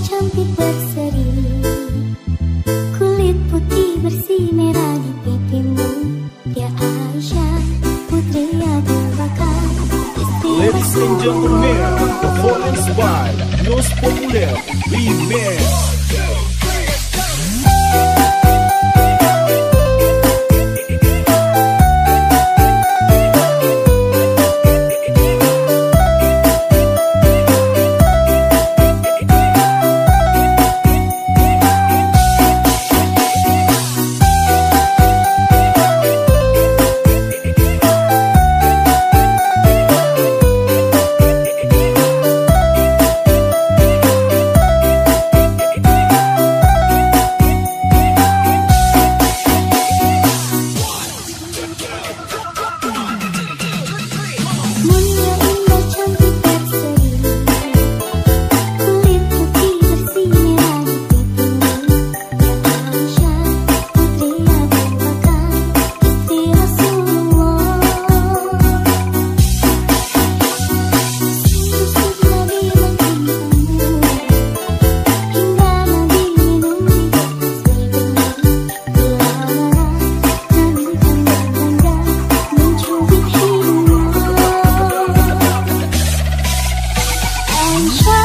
cantik berseri. Kulit putih bersih merah di pipimu. Dia Aisyah, putri Abu Bakar. Ladies and gentlemen, performance by Yos Populer, Remix sunshine.